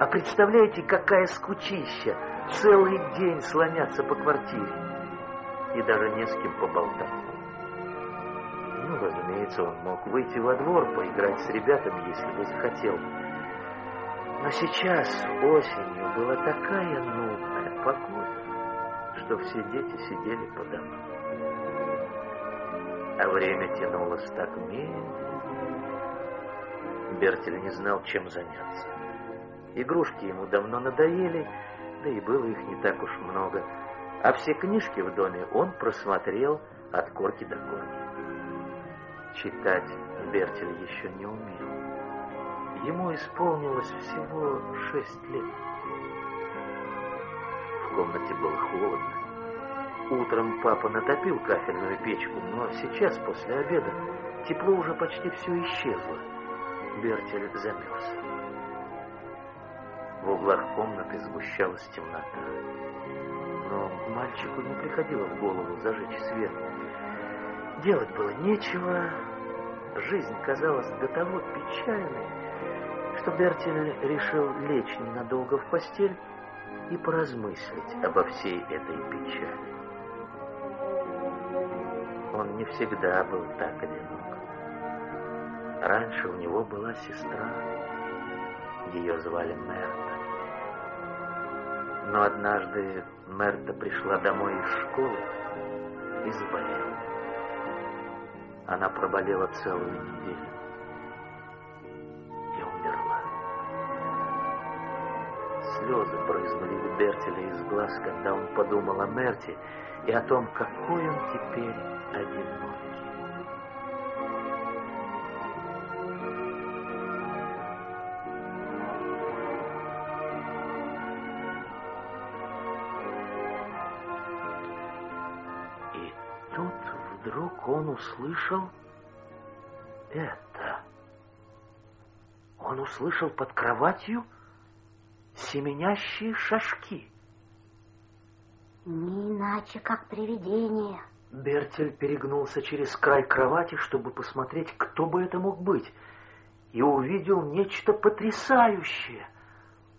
А представляете, какая скучища! Целый день слоняться по квартире. И даже не с кем поболтать. Ну, разумеется, он мог выйти во двор, поиграть с ребятами, если бы захотел. Но сейчас, осенью, была такая нудная погода, что все дети сидели по домам. А время тянулось так медленно. Бертель не знал, чем заняться. Игрушки ему давно надоели, да и было их не так уж много. А все книжки в доме он просмотрел от корки до корки. Читать Бертель еще не умел. Ему исполнилось всего шесть лет. В комнате было холодно. Утром папа натопил кафельную печку, но сейчас, после обеда, тепло уже почти все исчезло. Бертель замерз. В углах комнаты сгущалась темнота. Но мальчику не приходило в голову зажечь свет. Делать было нечего. Жизнь казалась до того печальной, что Бертель решил лечь ненадолго в постель и поразмыслить обо всей этой печали. Он не всегда был так одинок. Раньше у него была сестра. Ее звали Мерта. Но однажды Мерта пришла домой из школы и заболела. Она проболела целую неделю и умерла. Слезы брызнули у Бертеля из глаз, когда он подумал о Мерте и о том, какой он теперь одинокий. Тут вдруг он услышал это. Он услышал под кроватью семенящие шажки. Не иначе, как привидение. Бертель перегнулся через край кровати, чтобы посмотреть, кто бы это мог быть, и увидел нечто потрясающее.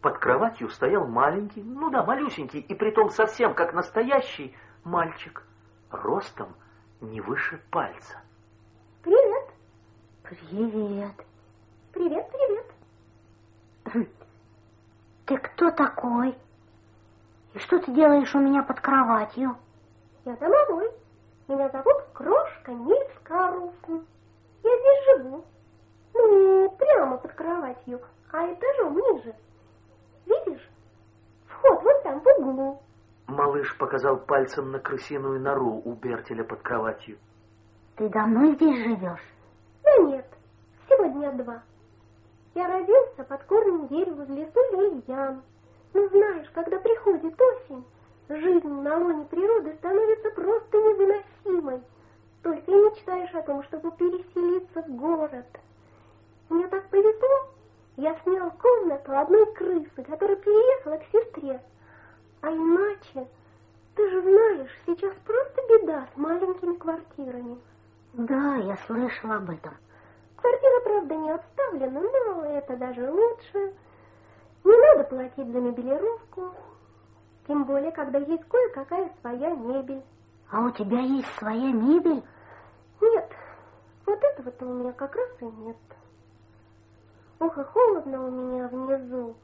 Под кроватью стоял маленький, ну да, малюсенький, и притом совсем как настоящий мальчик, ростом не выше пальца. Привет. Привет. Привет, привет. Ты кто такой? И что ты делаешь у меня под кроватью? Я домовой. Меня зовут Крошка Нильс Карлсон. Я здесь живу. Ну, прямо под кроватью, а этажом ниже. Видишь? Вход вот там, в углу. Малыш показал пальцем на крысиную нору у Бертеля под кроватью. Ты давно здесь живешь? Да нет, всего дня два. Я родился под корнем дерева в лесу Лильян. Ну, знаешь, когда приходит осень, жизнь на лоне природы становится просто невыносимой. Только и мечтаешь о том, чтобы переселиться в город. Мне так повезло. Я снял комнату одной крысы, которая переехала к сестре. А иначе, ты же знаешь, сейчас просто беда с маленькими квартирами. Да, я слышала об этом. Квартира, правда, не обставлена, но это даже лучше. Не надо платить за мебелировку. Тем более, когда есть кое-какая своя мебель. А у тебя есть своя мебель? Нет, вот этого-то у меня как раз и нет. Ох, и холодно у меня внизу.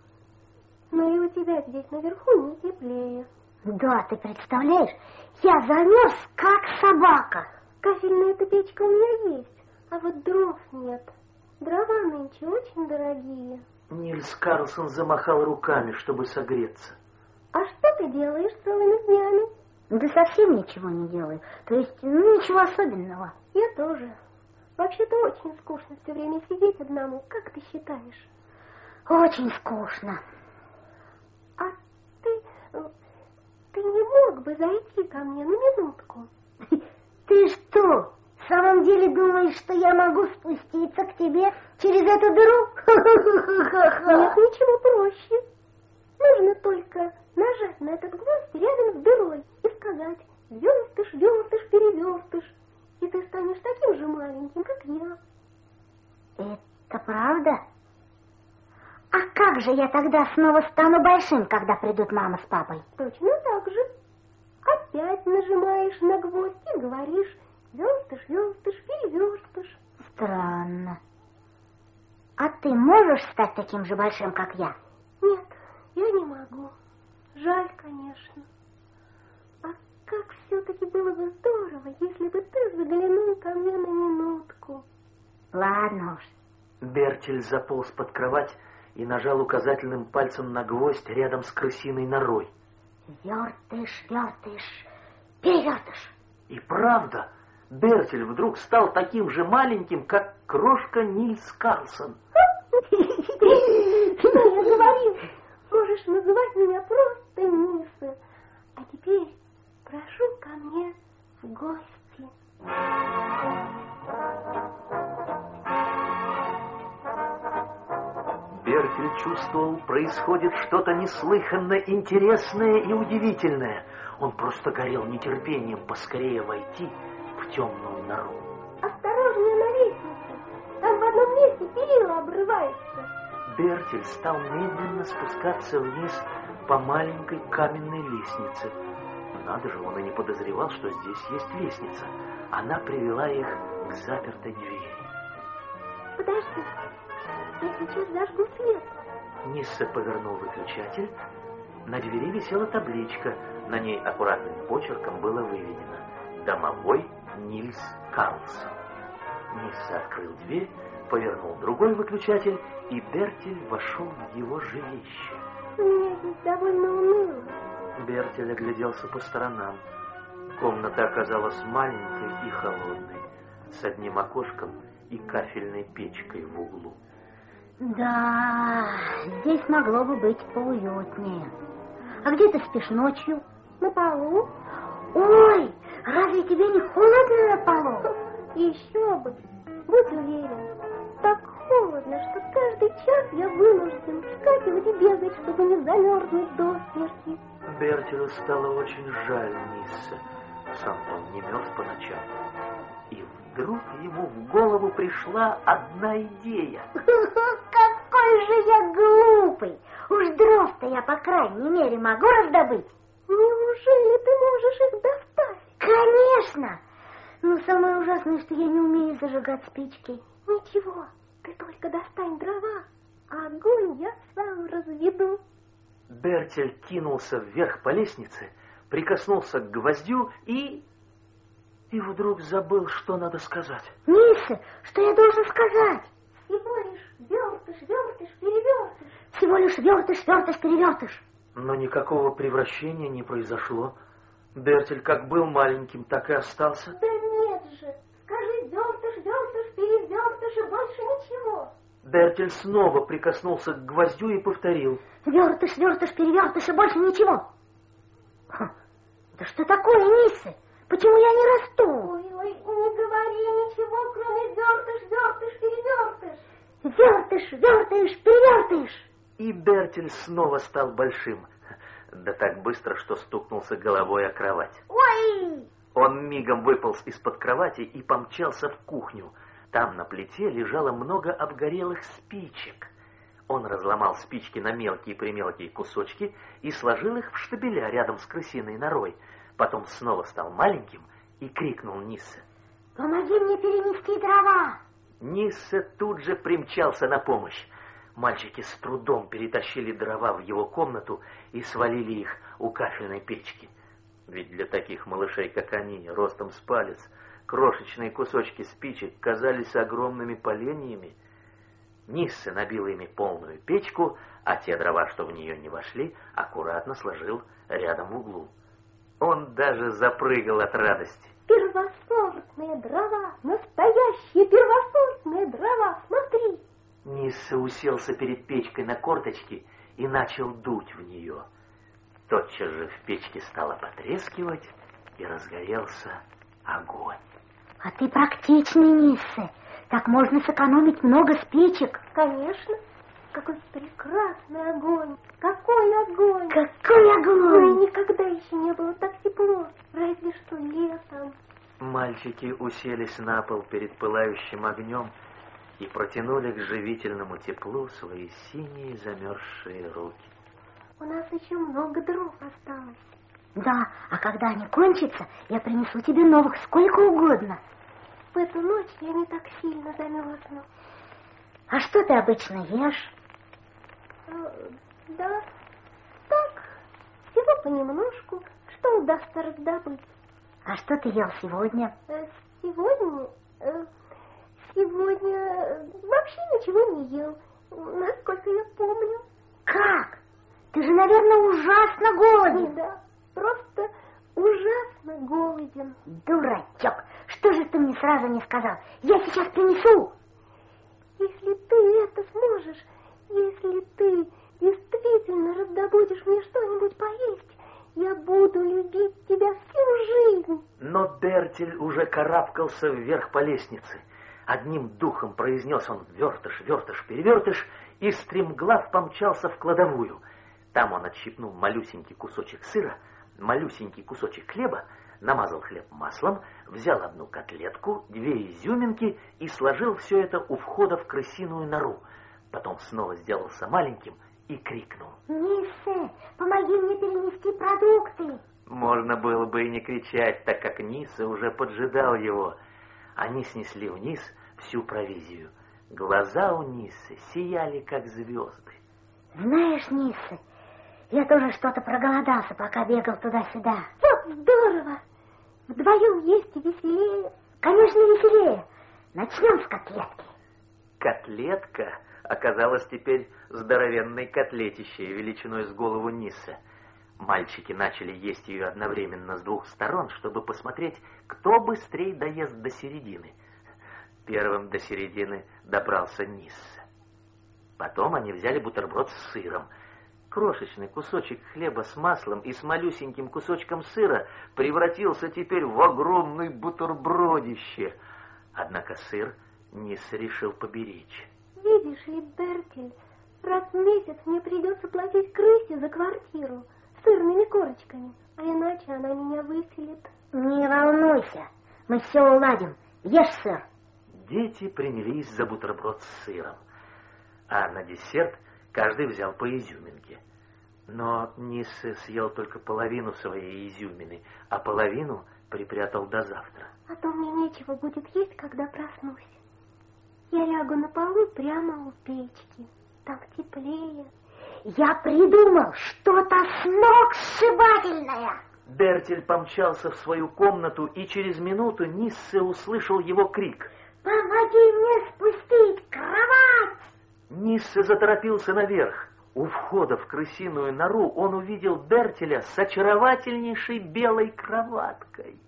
Но и у тебя здесь наверху не теплее. Да, ты представляешь, я замерз, как собака. Кафельная эта печка у меня есть, а вот дров нет. Дрова нынче очень дорогие. Нильс Карлсон замахал руками, чтобы согреться. А что ты делаешь целыми днями? Да совсем ничего не делаю. То есть, ну, ничего особенного. Я тоже. Вообще-то очень скучно все время сидеть одному. Как ты считаешь? Очень скучно. А ты... Ты не мог бы зайти ко мне на минутку? Ты что, в самом деле думаешь, что я могу спуститься к тебе через эту дыру? Нет ничего проще. Нужно только нажать на этот гвоздь рядом с дырой и сказать «Верстыш, верстыш, переверстыш», и ты станешь таким же маленьким, как я. Это правда? А как же я тогда снова стану большим, когда придут мама с папой? Точно так же. Опять нажимаешь на гвоздь и говоришь верстыш, верстыш, переверстыш. Странно. А ты можешь стать таким же большим, как я? Нет, я не могу. Жаль, конечно. А как все-таки было бы здорово, если бы ты заглянул ко мне на минутку. Ладно уж. Бертель заполз под кровать и нажал указательным пальцем на гвоздь рядом с крысиной норой. Вертыш, вертыш, перевертыш. И правда, Бертель вдруг стал таким же маленьким, как крошка Нильс Карлсон. Что я говорил? Можешь называть меня просто Ниса. А теперь прошу ко мне в гости. Бертель чувствовал, происходит что-то неслыханно интересное и удивительное. Он просто горел нетерпением поскорее войти в темную нору. Осторожнее на лестнице. Там в одном месте перила обрывается. Бертель стал медленно спускаться вниз по маленькой каменной лестнице. Надо же, он и не подозревал, что здесь есть лестница. Она привела их к запертой двери. Подожди, я сейчас зажгу свет. Нисса повернул выключатель. На двери висела табличка. На ней аккуратным почерком было выведено «Домовой Нильс Карлсон». Нисса открыл дверь, повернул другой выключатель, и Бертель вошел в его жилище. Мне здесь довольно уныло. Бертель огляделся по сторонам. Комната оказалась маленькой и холодной, с одним окошком и кафельной печкой в углу. Да, здесь могло бы быть поуютнее. А где ты спишь ночью? На полу? Ой, разве тебе не холодно на полу? Еще бы. Будь уверен. Так холодно, что каждый час я вынужден вскакивать и бегать, чтобы не замерзнуть до смерти. Бертелю стало очень жаль Нисса. Сам-то он не мерз по ночам. И вдруг ему в голову пришла одна идея. Какой же я глупый! Уж дров-то я, по крайней мере, могу раздобыть. Неужели ты можешь их достать? Конечно! Но самое ужасное, что я не умею зажигать спички. Ничего, ты только достань дрова, а огонь я сам разведу. Бертель кинулся вверх по лестнице, прикоснулся к гвоздю и... И вдруг забыл, что надо сказать. Ниса, что я должен сказать? Всего лишь вертыш, вертыш, перевертыш. Всего лишь вертыш, вертыш, перевертыш. Но никакого превращения не произошло. Бертель как был маленьким, так и остался. Да нет же, скажи вертыш, вертыш, перевертыш и больше ничего. Бертель снова прикоснулся к гвоздю и повторил. Вертыш, вертыш, перевертыш и больше ничего. Ха, Да что такое, Ниса? Почему я не расту? Ой-ой, не говори ничего, кроме вертыш, вертыш, перевертыш. Вертыш, вертыш, перевертыш. И Бертель снова стал большим. Да так быстро, что стукнулся головой о кровать. Ой! Он мигом выполз из-под кровати и помчался в кухню. Там на плите лежало много обгорелых спичек. Он разломал спички на мелкие-примелкие кусочки и сложил их в штабеля рядом с крысиной норой. Потом снова стал маленьким и крикнул Ниссе. Помоги мне перенести дрова. Ниссе тут же примчался на помощь. Мальчики с трудом перетащили дрова в его комнату и свалили их у кафельной печки. Ведь для таких малышей, как они, ростом с палец, крошечные кусочки спичек казались огромными поленьями. Ниссе набил ими полную печку, а те дрова, что в нее не вошли, аккуратно сложил рядом в углу. Он даже запрыгал от радости. Первосортные дрова, настоящие первосортные дрова, смотри. Нисса уселся перед печкой на корточки и начал дуть в нее. Тотчас же в печке стало потрескивать, и разгорелся огонь. А ты практичный, Ниссе. Так можно сэкономить много спичек. Конечно, какой прекрасный огонь, какой огонь. Какой Ой, огонь! никогда еще не было так тепло, разве что летом. Мальчики уселись на пол перед пылающим огнем и протянули к живительному теплу свои синие замерзшие руки. У нас еще много дров осталось. Да, а когда они кончатся, я принесу тебе новых сколько угодно. В эту ночь я не так сильно замерзну. А что ты обычно ешь? Да, так, всего понемножку, что удастся раздобыть. А что ты ел сегодня? Э, сегодня... Э, сегодня э, вообще ничего не ел, насколько я помню. Как? Ты же, наверное, ужасно голоден. Да, просто ужасно голоден. Дурачок, что же ты мне сразу не сказал? Я сейчас принесу. Если ты это сможешь, если ты действительно раздобудешь мне что-нибудь поесть, я буду любить тебя всю жизнь. Но Бертель уже карабкался вверх по лестнице. Одним духом произнес он «вертыш, вертыш, перевертыш» и стремглав помчался в кладовую. Там он отщипнул малюсенький кусочек сыра, малюсенький кусочек хлеба, намазал хлеб маслом, взял одну котлетку, две изюминки и сложил все это у входа в крысиную нору. Потом снова сделался маленьким и крикнул. Нисе, помоги мне перенести продукты. Можно было бы и не кричать, так как Ниса уже поджидал его. Они снесли вниз всю провизию. Глаза у Нисы сияли, как звезды. Знаешь, Ниса, я тоже что-то проголодался, пока бегал туда-сюда. Как здорово! Вдвоем есть и веселее. Конечно, веселее. Начнем с котлетки. Котлетка оказалась теперь здоровенной котлетищей величиной с голову Ниса. Мальчики начали есть ее одновременно с двух сторон, чтобы посмотреть, кто быстрее доест до середины. Первым до середины добрался Нисса. Потом они взяли бутерброд с сыром. Крошечный кусочек хлеба с маслом и с малюсеньким кусочком сыра превратился теперь в огромный бутербродище. Однако сыр Нисса решил поберечь. Видишь ли, Бертель, раз в месяц мне придется платить крысе за квартиру сырными корочками, а иначе она меня выселит. Не волнуйся, мы все уладим. Ешь сыр. Дети принялись за бутерброд с сыром, а на десерт каждый взял по изюминке. Но Ниссе съел только половину своей изюмины, а половину припрятал до завтра. А то мне нечего будет есть, когда проснусь. Я лягу на полу прямо у печки. Там теплее. Я придумал что-то сногсшибательное. Бертель помчался в свою комнату, и через минуту Ниссе услышал его крик. «Помоги мне спустить кровать!» Ниссе заторопился наверх. У входа в крысиную нору он увидел Бертеля с очаровательнейшей белой кроваткой.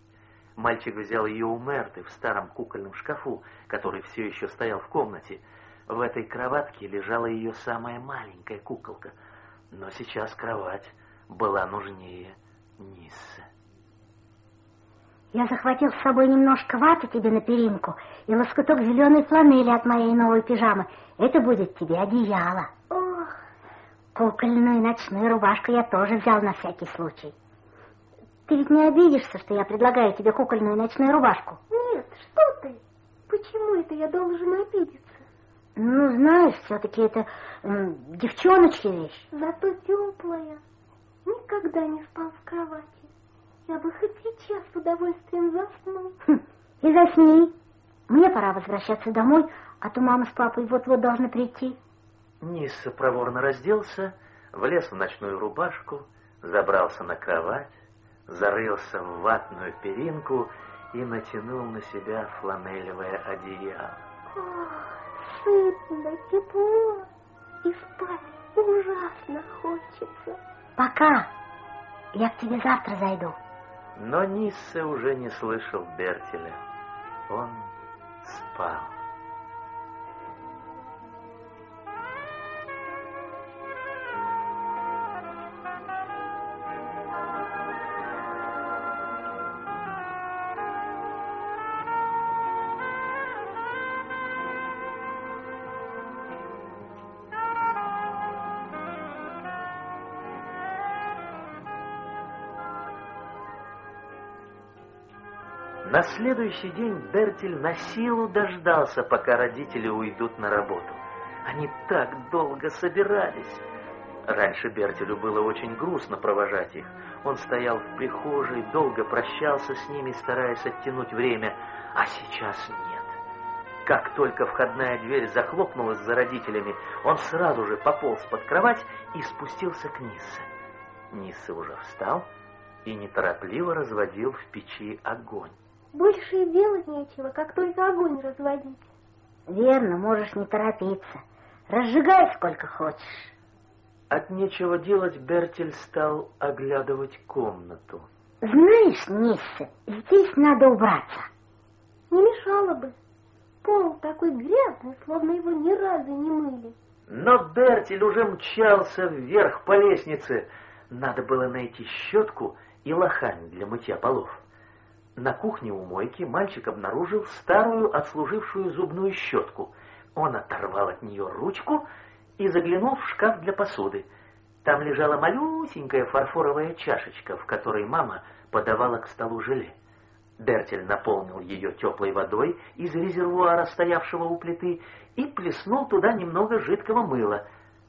Мальчик взял ее у Мерты в старом кукольном шкафу, который все еще стоял в комнате. В этой кроватке лежала ее самая маленькая куколка. Но сейчас кровать была нужнее Ниссе. Я захватил с собой немножко ваты тебе на перинку и лоскуток зеленой фланели от моей новой пижамы. Это будет тебе одеяло. Ох, Кукольную ночную рубашку я тоже взял на всякий случай. Ты ведь не обидишься, что я предлагаю тебе кукольную ночную рубашку? нет, что ты? Почему это я должен обидеться? Ну, знаешь, все-таки это м, девчоночья вещь. Зато теплая. Никогда не спал в кровати. Я бы хоть сейчас с удовольствием заснул. Хм, и засни. Мне пора возвращаться домой, а то мама с папой вот-вот должны прийти. Нисса проворно разделся, влез в ночную рубашку, забрался на кровать, зарылся в ватную перинку и натянул на себя фланелевое одеяло. Ох, сытно, тепло. И спать ужасно хочется. Пока. Я к тебе завтра зайду. Но Ниссе уже не слышал Бертеля. Он спал. На следующий день Бертель на силу дождался, пока родители уйдут на работу. Они так долго собирались. Раньше Бертелю было очень грустно провожать их. Он стоял в прихожей, долго прощался с ними, стараясь оттянуть время, а сейчас нет. Как только входная дверь захлопнулась за родителями, он сразу же пополз под кровать и спустился к Ниссе. Ниссе уже встал и неторопливо разводил в печи огонь. Больше и делать нечего, как только огонь разводить. Верно, можешь не торопиться. Разжигай сколько хочешь. От нечего делать Бертель стал оглядывать комнату. Знаешь, Нисса, здесь надо убраться. Не мешало бы. Пол такой грязный, словно его ни разу не мыли. Но Бертель уже мчался вверх по лестнице. Надо было найти щетку и лохань для мытья полов. На кухне у мойки мальчик обнаружил старую отслужившую зубную щетку. Он оторвал от нее ручку и заглянул в шкаф для посуды. Там лежала малюсенькая фарфоровая чашечка, в которой мама подавала к столу желе. Бертель наполнил ее теплой водой из резервуара, стоявшего у плиты, и плеснул туда немного жидкого мыла.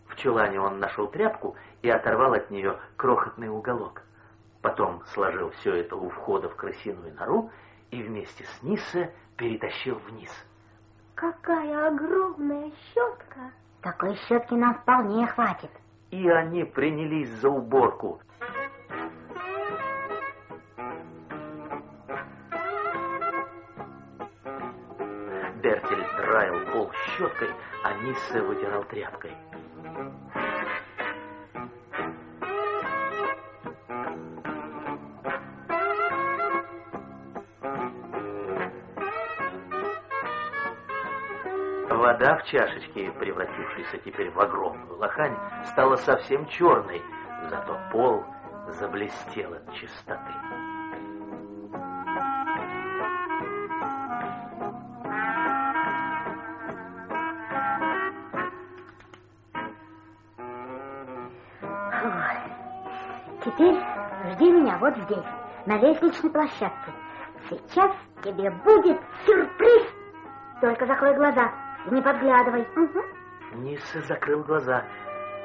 В чулане он нашел тряпку и оторвал от нее крохотный уголок. Потом сложил все это у входа в крысиную нору и вместе с Ниссе перетащил вниз. Какая огромная щетка! Такой щетки нам вполне хватит. И они принялись за уборку. Бертель драил пол щеткой, а Ниссе вытирал тряпкой. Вода в чашечке, превратившейся теперь в огромную лохань, стала совсем черной, зато пол заблестел от чистоты. Теперь жди меня вот здесь, на лестничной площадке. Сейчас тебе будет сюрприз. Только закрой глаза не подглядывай. Угу. Нисса закрыл глаза.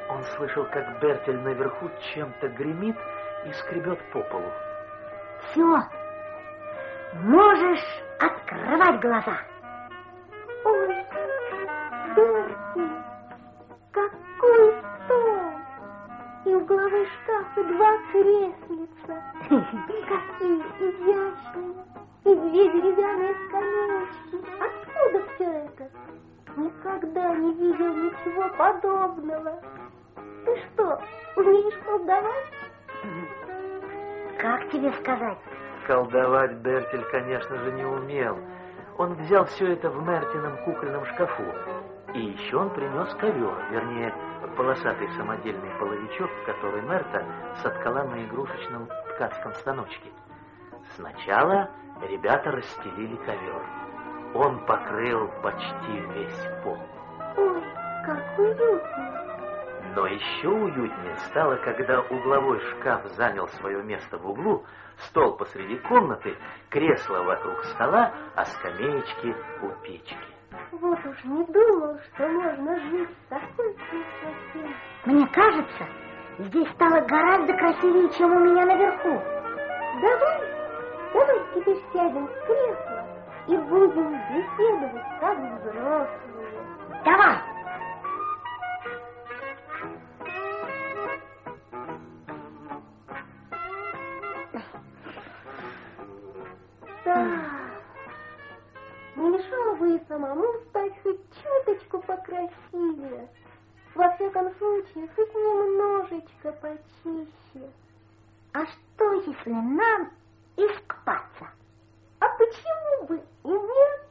Он слышал, как Бертель наверху чем-то гремит и скребет по полу. Все. Можешь открывать глаза. Ой, Берти, какой стол! И угловой шкаф, и два креслица. Какие изящные! И две деревянные скамеечки. Откуда все это? Никогда не видел ничего подобного. Ты что, умеешь колдовать? Как тебе сказать? Колдовать Бертель, конечно же, не умел. Он взял все это в Мертином кукольном шкафу. И еще он принес ковер, вернее, полосатый самодельный половичок, который Мерта соткала на игрушечном ткацком станочке. Сначала ребята расстелили ковер. Он покрыл почти весь пол. Ой, как уютно. Но еще уютнее стало, когда угловой шкаф занял свое место в углу, стол посреди комнаты, кресло вокруг стола, а скамеечки у печки. Вот уж не думал, что можно жить в такой красоте. Мне кажется, здесь стало гораздо красивее, чем у меня наверху. Давай, давай теперь сядем в кресло и будем беседовать как взрослые. Давай. Да. Не мешало бы и самому стать хоть чуточку покрасивее. Во всяком случае, хоть немножечко почище. А что, если нам искупаться? А почему бы и нет?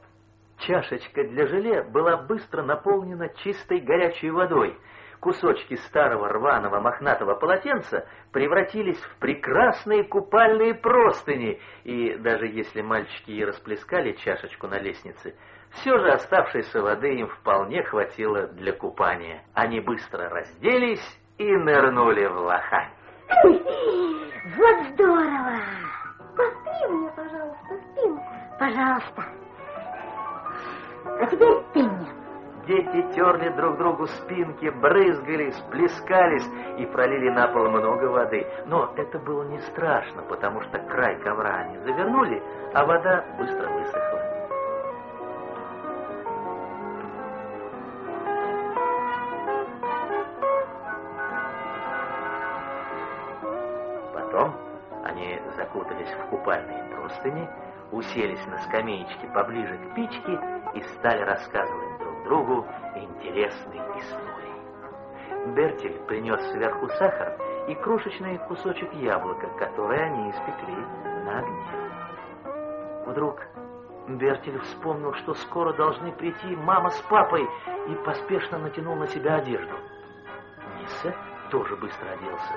Чашечка для желе была быстро наполнена чистой горячей водой. Кусочки старого рваного мохнатого полотенца превратились в прекрасные купальные простыни, и даже если мальчики и расплескали чашечку на лестнице, все же оставшейся воды им вполне хватило для купания. Они быстро разделись и нырнули в лохань. Вот здорово! Постри мне, пожалуйста, спинку. Пожалуйста. А теперь ты. Дети терли друг другу спинки, брызгались, плескались и пролили на пол много воды. Но это было не страшно, потому что край ковра они завернули, а вода быстро высохла. Потом они закутались в купальные простыни, уселись на скамеечке поближе к печке и стали рассказывать друг другу интересные истории. Бертель принес сверху сахар и крошечный кусочек яблока, который они испекли на огне. Вдруг Бертель вспомнил, что скоро должны прийти мама с папой, и поспешно натянул на себя одежду. Ниса тоже быстро оделся.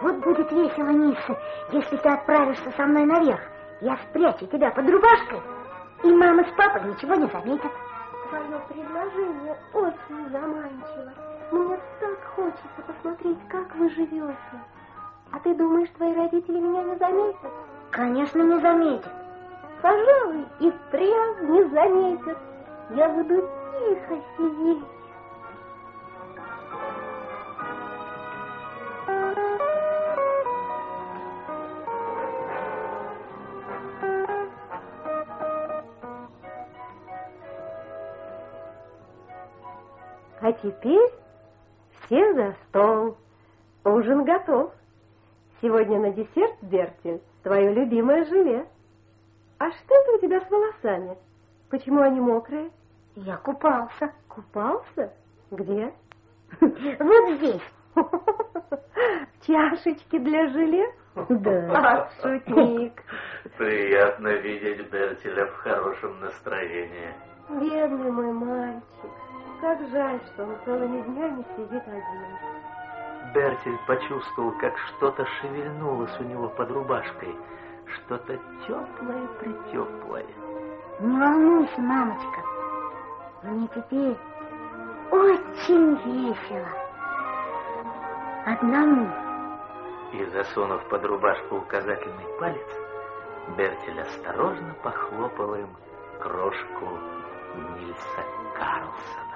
Вот будет весело, Ниса, если ты отправишься со мной наверх. Я спрячу тебя под рубашкой, и мама с папой ничего не заметят. Твое предложение очень заманчиво. Мне так хочется посмотреть, как вы живете. А ты думаешь, твои родители меня не заметят? Конечно, не заметят. Пожалуй, и впрямь не заметят. Я буду тихо сидеть. А теперь все за стол. Ужин готов. Сегодня на десерт, Бертель, твое любимое желе. А что это у тебя с волосами? Почему они мокрые? Я купался. Купался? Где? Вот здесь. В чашечке для желе? Да. Ах, шутник. Приятно видеть Бертеля в хорошем настроении. Бедный мой мальчик. Как жаль, что он целыми днями сидит один. Бертель почувствовал, как что-то шевельнулось у него под рубашкой. Что-то теплое-притеплое. Не волнуйся, мамочка. Мне теперь очень весело. Одному. И, засунув под рубашку указательный палец, Бертель осторожно похлопал им крошку Нильса Карлсона.